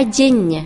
адзенне